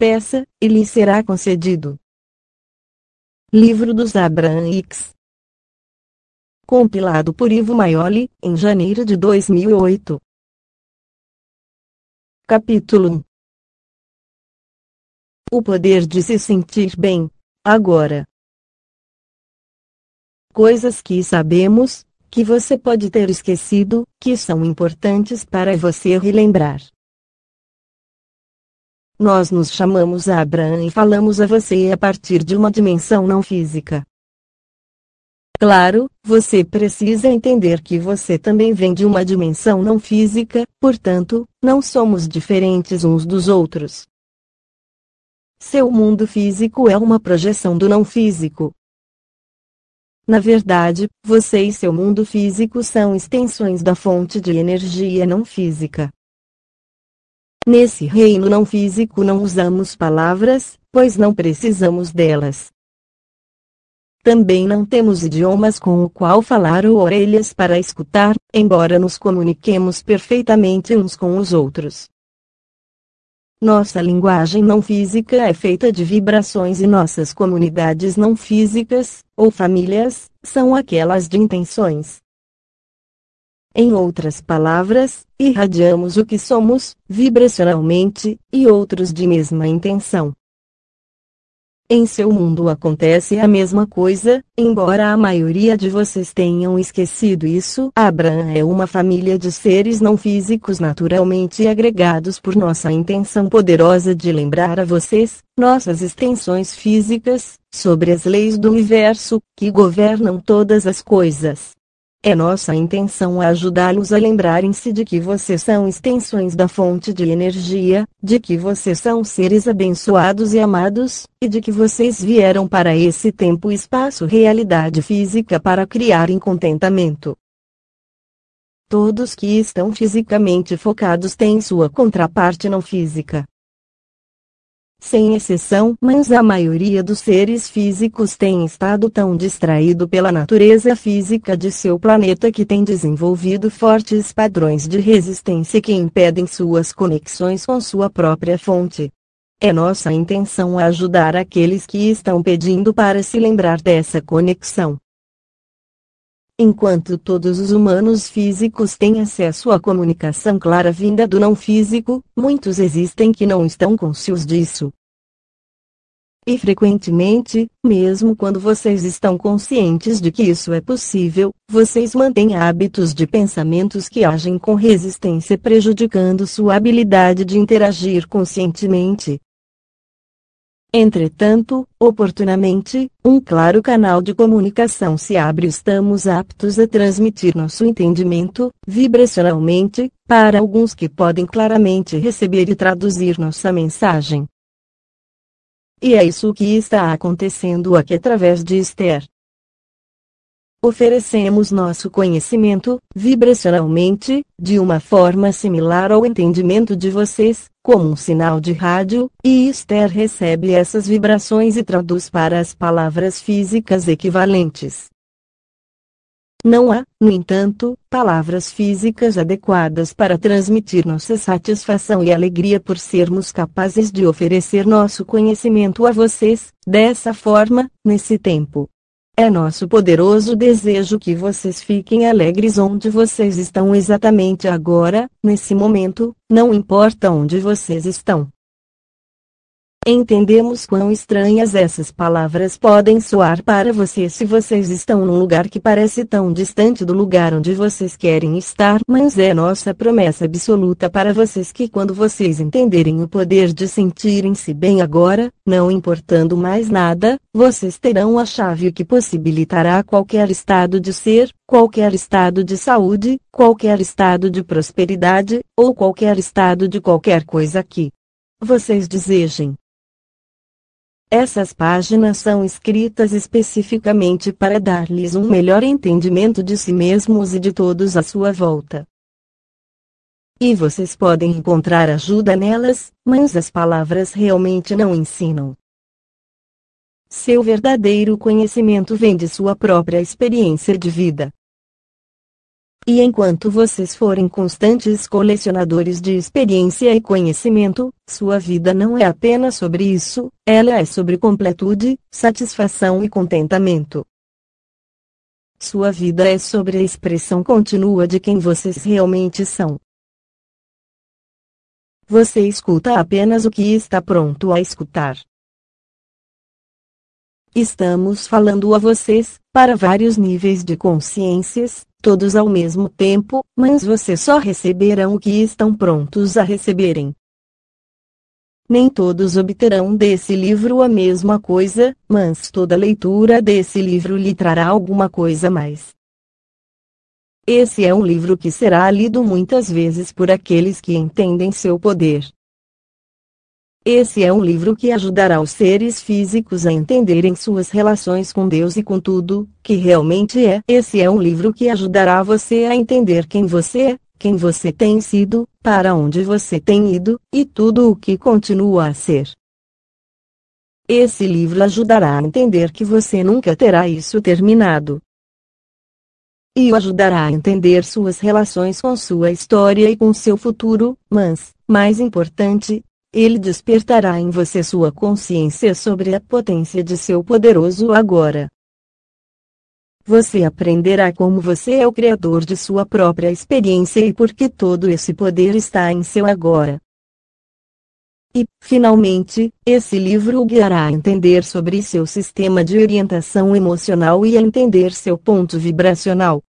peça, e lhe será concedido. Livro dos Abrahamics Compilado por Ivo Maioli, em janeiro de 2008 Capítulo 1 O poder de se sentir bem, agora. Coisas que sabemos, que você pode ter esquecido, que são importantes para você relembrar. Nós nos chamamos Abraham e falamos a você a partir de uma dimensão não física. Claro, você precisa entender que você também vem de uma dimensão não física, portanto, não somos diferentes uns dos outros. Seu mundo físico é uma projeção do não físico. Na verdade, você e seu mundo físico são extensões da fonte de energia não física. Nesse reino não físico não usamos palavras, pois não precisamos delas. Também não temos idiomas com o qual falar ou orelhas para escutar, embora nos comuniquemos perfeitamente uns com os outros. Nossa linguagem não física é feita de vibrações e nossas comunidades não físicas, ou famílias, são aquelas de intenções. Em outras palavras, irradiamos o que somos, vibracionalmente, e outros de mesma intenção. Em seu mundo acontece a mesma coisa, embora a maioria de vocês tenham esquecido isso. Abraham é uma família de seres não físicos naturalmente agregados por nossa intenção poderosa de lembrar a vocês, nossas extensões físicas, sobre as leis do universo, que governam todas as coisas. É nossa intenção ajudá-los a lembrarem-se de que vocês são extensões da fonte de energia, de que vocês são seres abençoados e amados, e de que vocês vieram para esse tempo e espaço realidade física para criar contentamento. Todos que estão fisicamente focados têm sua contraparte não física sem exceção, mas a maioria dos seres físicos tem estado tão distraído pela natureza física de seu planeta que tem desenvolvido fortes padrões de resistência que impedem suas conexões com sua própria fonte. É nossa intenção ajudar aqueles que estão pedindo para se lembrar dessa conexão. Enquanto todos os humanos físicos têm acesso à comunicação clara vinda do não físico, muitos existem que não estão conscientes disso. E frequentemente, mesmo quando vocês estão conscientes de que isso é possível, vocês mantêm hábitos de pensamentos que agem com resistência prejudicando sua habilidade de interagir conscientemente. Entretanto, oportunamente, um claro canal de comunicação se abre e estamos aptos a transmitir nosso entendimento, vibracionalmente, para alguns que podem claramente receber e traduzir nossa mensagem. E é isso que está acontecendo aqui através de Esther. Oferecemos nosso conhecimento, vibracionalmente, de uma forma similar ao entendimento de vocês, como um sinal de rádio, e Esther recebe essas vibrações e traduz para as palavras físicas equivalentes. Não há, no entanto, palavras físicas adequadas para transmitir nossa satisfação e alegria por sermos capazes de oferecer nosso conhecimento a vocês, dessa forma, nesse tempo. É nosso poderoso desejo que vocês fiquem alegres onde vocês estão exatamente agora, nesse momento, não importa onde vocês estão. Entendemos quão estranhas essas palavras podem soar para vocês se vocês estão num lugar que parece tão distante do lugar onde vocês querem estar, mas é nossa promessa absoluta para vocês que quando vocês entenderem o poder de sentirem-se bem agora, não importando mais nada, vocês terão a chave que possibilitará qualquer estado de ser, qualquer estado de saúde, qualquer estado de prosperidade, ou qualquer estado de qualquer coisa que vocês desejem. Essas páginas são escritas especificamente para dar-lhes um melhor entendimento de si mesmos e de todos à sua volta. E vocês podem encontrar ajuda nelas, mas as palavras realmente não ensinam. Seu verdadeiro conhecimento vem de sua própria experiência de vida. E enquanto vocês forem constantes colecionadores de experiência e conhecimento, sua vida não é apenas sobre isso, ela é sobre completude, satisfação e contentamento. Sua vida é sobre a expressão contínua de quem vocês realmente são. Você escuta apenas o que está pronto a escutar. Estamos falando a vocês, para vários níveis de consciências, todos ao mesmo tempo, mas vocês só receberão o que estão prontos a receberem. Nem todos obterão desse livro a mesma coisa, mas toda leitura desse livro lhe trará alguma coisa mais. Esse é um livro que será lido muitas vezes por aqueles que entendem seu poder. Esse é um livro que ajudará os seres físicos a entenderem suas relações com Deus e com tudo, que realmente é. Esse é um livro que ajudará você a entender quem você é, quem você tem sido, para onde você tem ido, e tudo o que continua a ser. Esse livro ajudará a entender que você nunca terá isso terminado. E o ajudará a entender suas relações com sua história e com seu futuro, mas, mais importante, ele despertará em você sua consciência sobre a potência de seu poderoso agora. Você aprenderá como você é o criador de sua própria experiência e por que todo esse poder está em seu agora. E, finalmente, esse livro o guiará a entender sobre seu sistema de orientação emocional e a entender seu ponto vibracional.